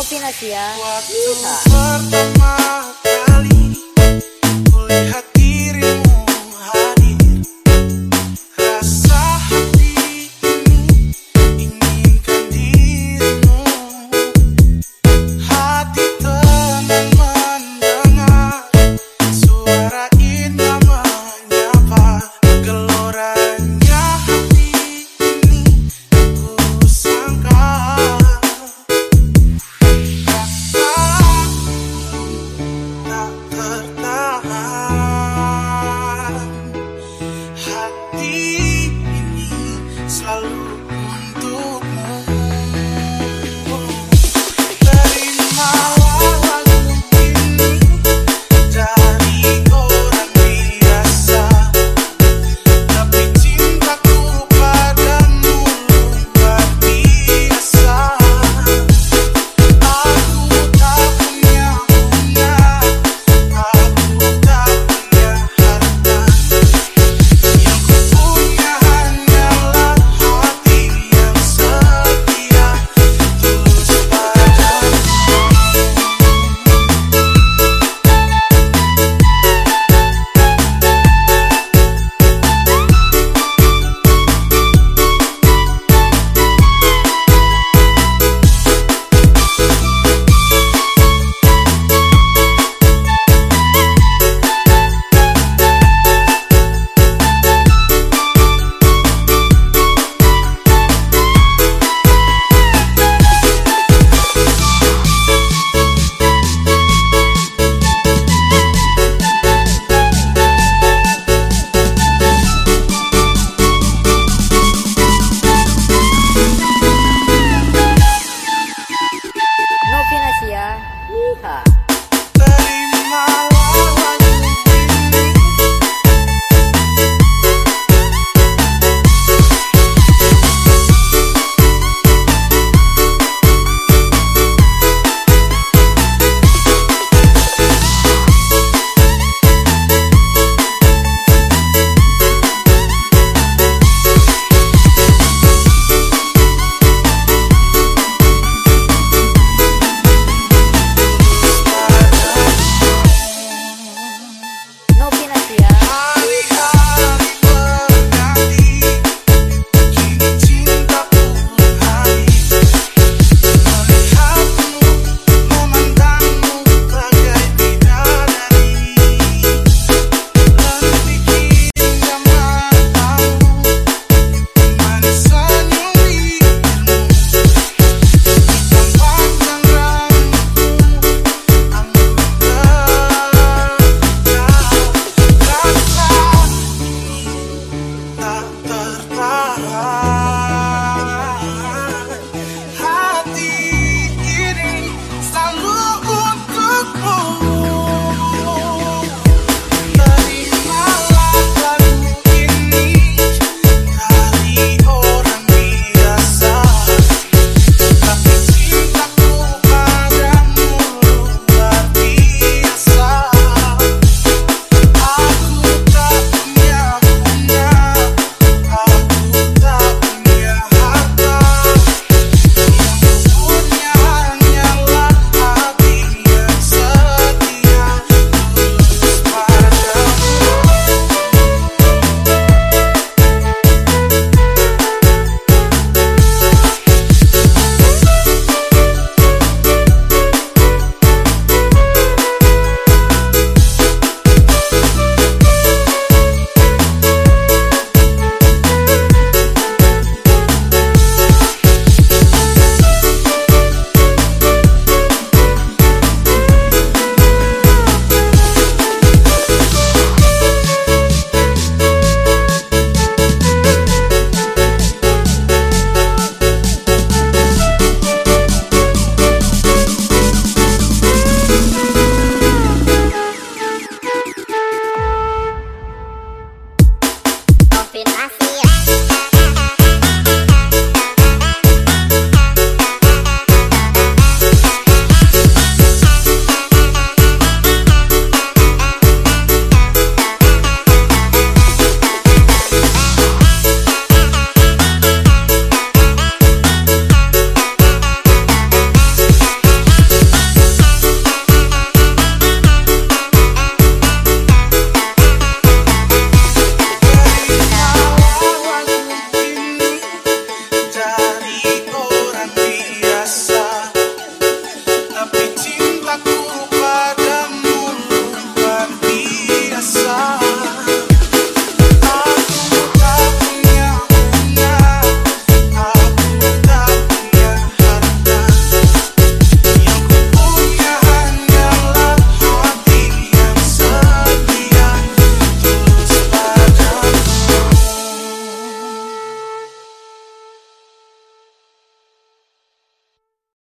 Opina sih ya. Waktu pertama